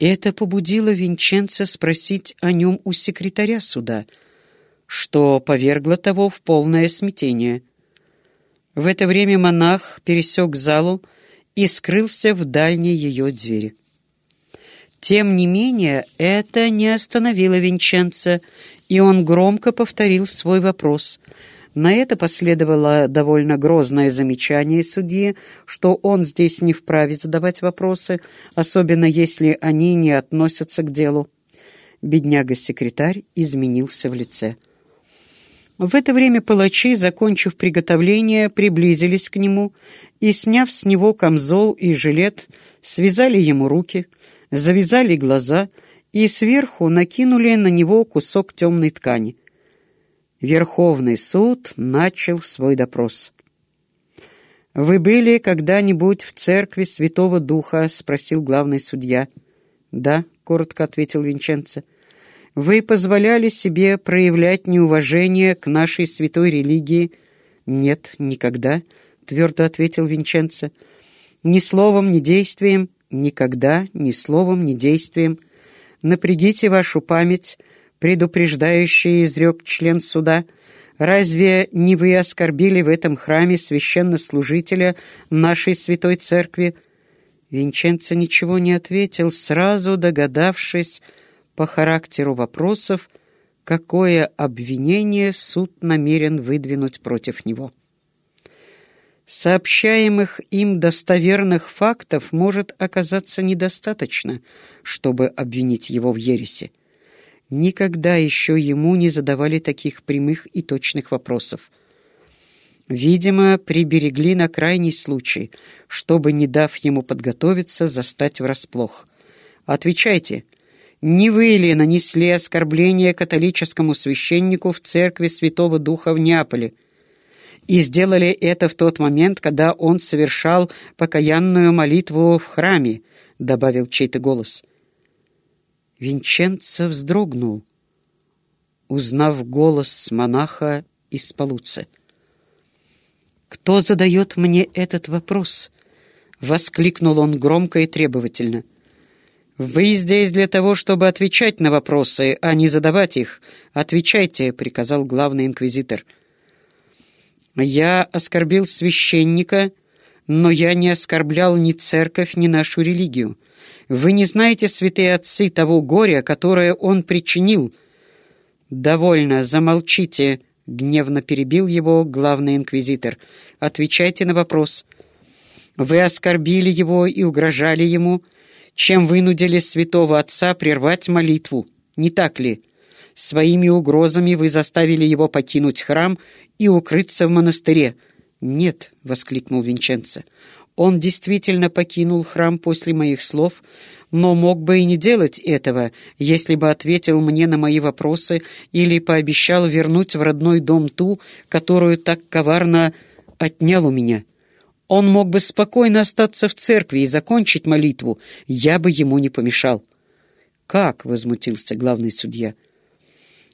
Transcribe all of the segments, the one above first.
Это побудило Винченца спросить о нем у секретаря суда, что повергло того в полное смятение. В это время монах пересек залу и скрылся в дальней ее двери. Тем не менее, это не остановило Винченца, и он громко повторил свой вопрос — на это последовало довольно грозное замечание судьи, что он здесь не вправе задавать вопросы, особенно если они не относятся к делу. Бедняга-секретарь изменился в лице. В это время палачи, закончив приготовление, приблизились к нему и, сняв с него камзол и жилет, связали ему руки, завязали глаза и сверху накинули на него кусок темной ткани. Верховный суд начал свой допрос. «Вы были когда-нибудь в церкви Святого Духа?» — спросил главный судья. «Да», — коротко ответил Винченцо. «Вы позволяли себе проявлять неуважение к нашей святой религии?» «Нет, никогда», — твердо ответил Винченцо. «Ни словом, ни действием, никогда, ни словом, ни действием. Напрягите вашу память» предупреждающий изрек член суда, «Разве не вы оскорбили в этом храме священнослужителя нашей святой церкви?» Винченцо ничего не ответил, сразу догадавшись по характеру вопросов, какое обвинение суд намерен выдвинуть против него. Сообщаемых им достоверных фактов может оказаться недостаточно, чтобы обвинить его в ереси. Никогда еще ему не задавали таких прямых и точных вопросов. Видимо, приберегли на крайний случай, чтобы, не дав ему подготовиться, застать врасплох. «Отвечайте, не вы ли нанесли оскорбление католическому священнику в церкви Святого Духа в Неаполе?» и сделали это в тот момент, когда он совершал покаянную молитву в храме», — добавил чей-то голос. Винченцо вздрогнул, узнав голос монаха из Полуцы. «Кто задает мне этот вопрос?» — воскликнул он громко и требовательно. «Вы здесь для того, чтобы отвечать на вопросы, а не задавать их. Отвечайте», — приказал главный инквизитор. «Я оскорбил священника, но я не оскорблял ни церковь, ни нашу религию». Вы не знаете, святые отцы, того горя, которое он причинил. Довольно, замолчите, гневно перебил его главный инквизитор. Отвечайте на вопрос. Вы оскорбили его и угрожали ему, чем вынудили святого отца прервать молитву, не так ли? Своими угрозами вы заставили его покинуть храм и укрыться в монастыре. «Нет», — воскликнул Винченцо, он действительно покинул храм после моих слов, но мог бы и не делать этого, если бы ответил мне на мои вопросы или пообещал вернуть в родной дом ту, которую так коварно отнял у меня. Он мог бы спокойно остаться в церкви и закончить молитву, я бы ему не помешал. «Как?» — возмутился главный судья.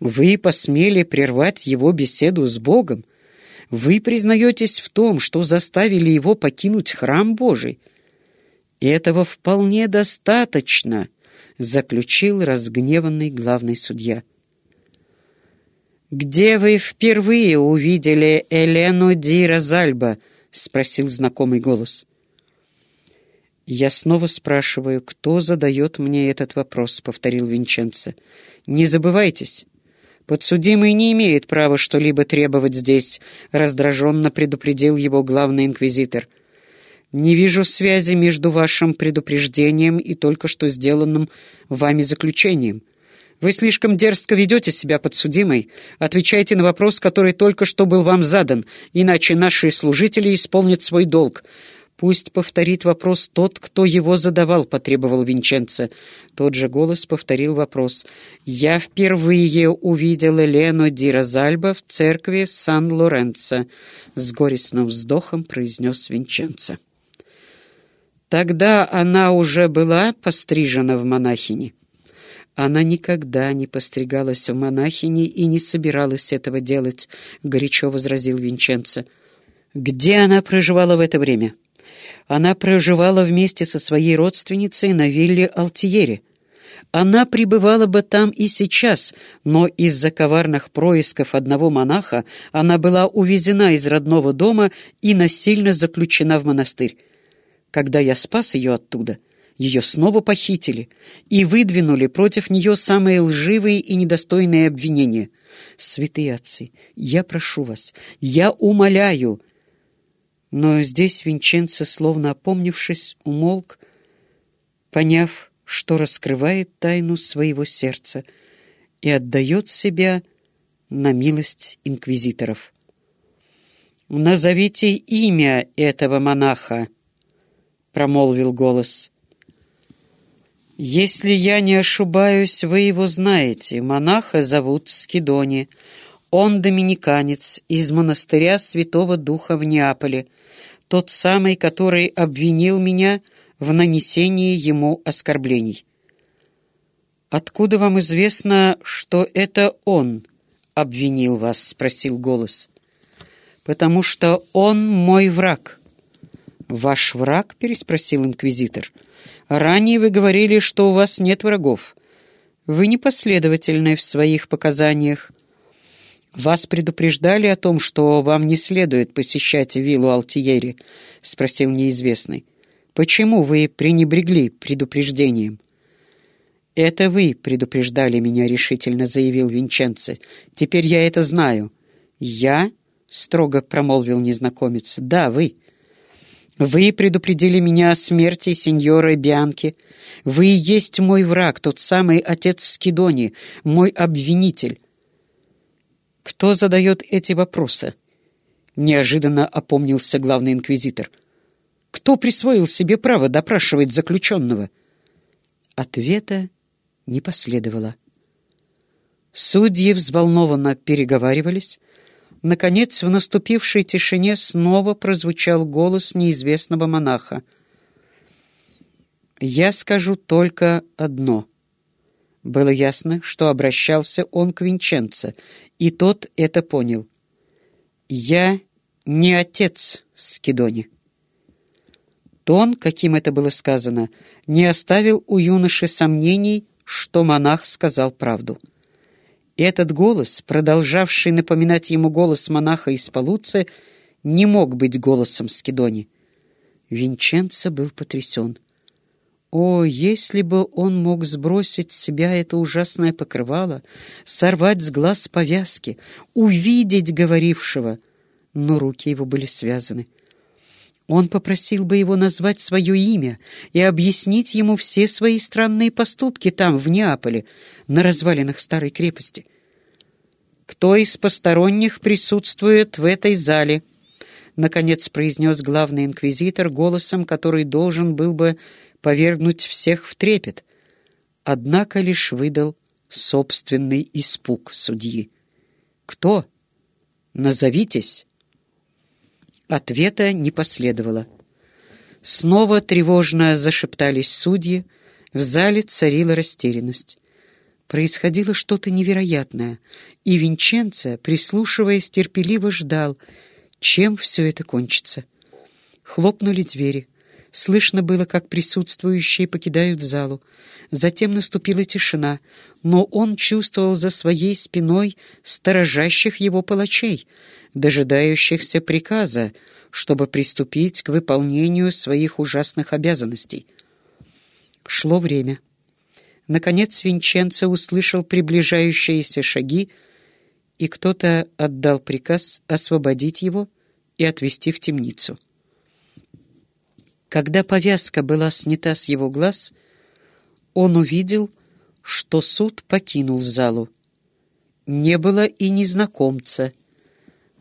«Вы посмели прервать его беседу с Богом? Вы признаетесь в том, что заставили его покинуть храм Божий. этого вполне достаточно, заключил разгневанный главный судья. «Где вы впервые увидели Элену Ди Розальба?» — спросил знакомый голос. «Я снова спрашиваю, кто задает мне этот вопрос?» — повторил Винченцо. «Не забывайтесь, «Подсудимый не имеет права что-либо требовать здесь», — раздраженно предупредил его главный инквизитор. «Не вижу связи между вашим предупреждением и только что сделанным вами заключением. Вы слишком дерзко ведете себя подсудимой. Отвечайте на вопрос, который только что был вам задан, иначе наши служители исполнят свой долг. «Пусть повторит вопрос тот, кто его задавал», — потребовал Винченцо. Тот же голос повторил вопрос. «Я впервые увидел Елену Ди Розальбо в церкви Сан-Лоренцо», — с горестным вздохом произнес Винченцо. Тогда она уже была пострижена в монахини. Она никогда не постригалась в монахини и не собиралась этого делать, — горячо возразил Винченцо. Где она проживала в это время? Она проживала вместе со своей родственницей на вилле Алтиере — Она пребывала бы там и сейчас, но из-за коварных происков одного монаха она была увезена из родного дома и насильно заключена в монастырь. Когда я спас ее оттуда, ее снова похитили и выдвинули против нее самые лживые и недостойные обвинения. Святые отцы, я прошу вас, я умоляю. Но здесь Винченцо, словно опомнившись, умолк, поняв, что раскрывает тайну своего сердца и отдает себя на милость инквизиторов. «Назовите имя этого монаха», — промолвил голос. «Если я не ошибаюсь, вы его знаете. Монаха зовут Скидони. Он доминиканец из монастыря Святого Духа в Неаполе, тот самый, который обвинил меня в нанесении ему оскорблений. «Откуда вам известно, что это он обвинил вас?» — спросил голос. «Потому что он мой враг». «Ваш враг?» — переспросил инквизитор. «Ранее вы говорили, что у вас нет врагов. Вы непоследовательны в своих показаниях. Вас предупреждали о том, что вам не следует посещать виллу Алтиери?» — спросил неизвестный. «Почему вы пренебрегли предупреждением?» «Это вы предупреждали меня решительно», — заявил Винченце. «Теперь я это знаю». «Я?» — строго промолвил незнакомец. «Да, вы». Вы предупредили меня о смерти сеньора Бианки. Вы есть мой враг, тот самый отец Скидони, мой обвинитель. Кто задает эти вопросы? Неожиданно опомнился главный инквизитор. Кто присвоил себе право допрашивать заключенного? Ответа не последовало. Судьи взволнованно переговаривались, Наконец, в наступившей тишине снова прозвучал голос неизвестного монаха. «Я скажу только одно». Было ясно, что обращался он к Винченце, и тот это понял. «Я не отец Скидони». Тон, каким это было сказано, не оставил у юноши сомнений, что монах сказал правду. И этот голос, продолжавший напоминать ему голос монаха из Полуцы, не мог быть голосом Скидони. Винченцо был потрясен. О, если бы он мог сбросить с себя это ужасное покрывало, сорвать с глаз повязки, увидеть говорившего! Но руки его были связаны. Он попросил бы его назвать свое имя и объяснить ему все свои странные поступки там, в Неаполе, на развалинах старой крепости. «Кто из посторонних присутствует в этой зале?» — наконец произнес главный инквизитор голосом, который должен был бы повергнуть всех в трепет, однако лишь выдал собственный испуг судьи. «Кто? Назовитесь!» Ответа не последовало. Снова тревожно зашептались судьи, в зале царила растерянность. Происходило что-то невероятное, и Винченцо, прислушиваясь, терпеливо ждал, чем все это кончится. Хлопнули двери. Слышно было, как присутствующие покидают залу. Затем наступила тишина, но он чувствовал за своей спиной сторожащих его палачей, дожидающихся приказа, чтобы приступить к выполнению своих ужасных обязанностей. Шло время. Наконец Винченцо услышал приближающиеся шаги, и кто-то отдал приказ освободить его и отвезти в темницу. Когда повязка была снята с его глаз, он увидел, что суд покинул залу. Не было и незнакомца.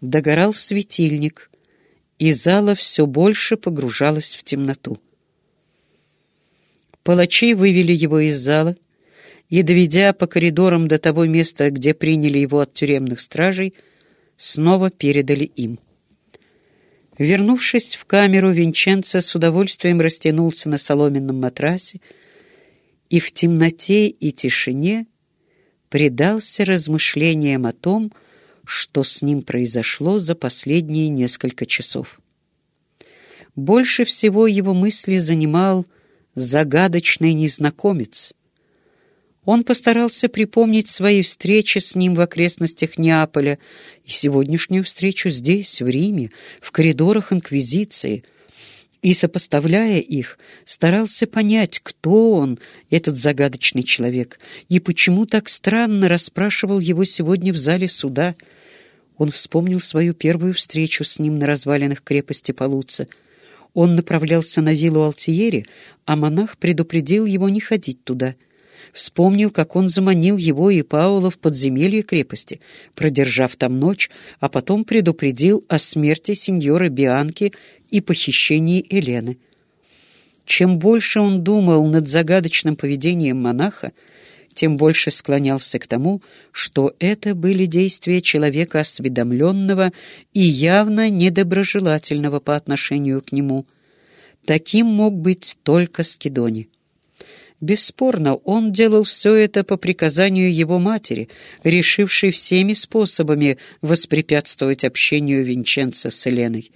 Догорал светильник, и зала все больше погружалась в темноту. Палачи вывели его из зала и, доведя по коридорам до того места, где приняли его от тюремных стражей, снова передали им. Вернувшись в камеру, Винченцо с удовольствием растянулся на соломенном матрасе и в темноте и тишине предался размышлениям о том, что с ним произошло за последние несколько часов. Больше всего его мысли занимал загадочный незнакомец. Он постарался припомнить свои встречи с ним в окрестностях Неаполя и сегодняшнюю встречу здесь, в Риме, в коридорах Инквизиции, и, сопоставляя их, старался понять, кто он, этот загадочный человек, и почему так странно расспрашивал его сегодня в зале суда. Он вспомнил свою первую встречу с ним на развалинах крепости Полуца. Он направлялся на виллу Алтиери, а монах предупредил его не ходить туда — Вспомнил, как он заманил его и Паула в подземелье крепости, продержав там ночь, а потом предупредил о смерти сеньора Бианки и похищении Елены. Чем больше он думал над загадочным поведением монаха, тем больше склонялся к тому, что это были действия человека осведомленного и явно недоброжелательного по отношению к нему. Таким мог быть только Скидони. Бесспорно, он делал все это по приказанию его матери, решившей всеми способами воспрепятствовать общению Винченца с Еленой.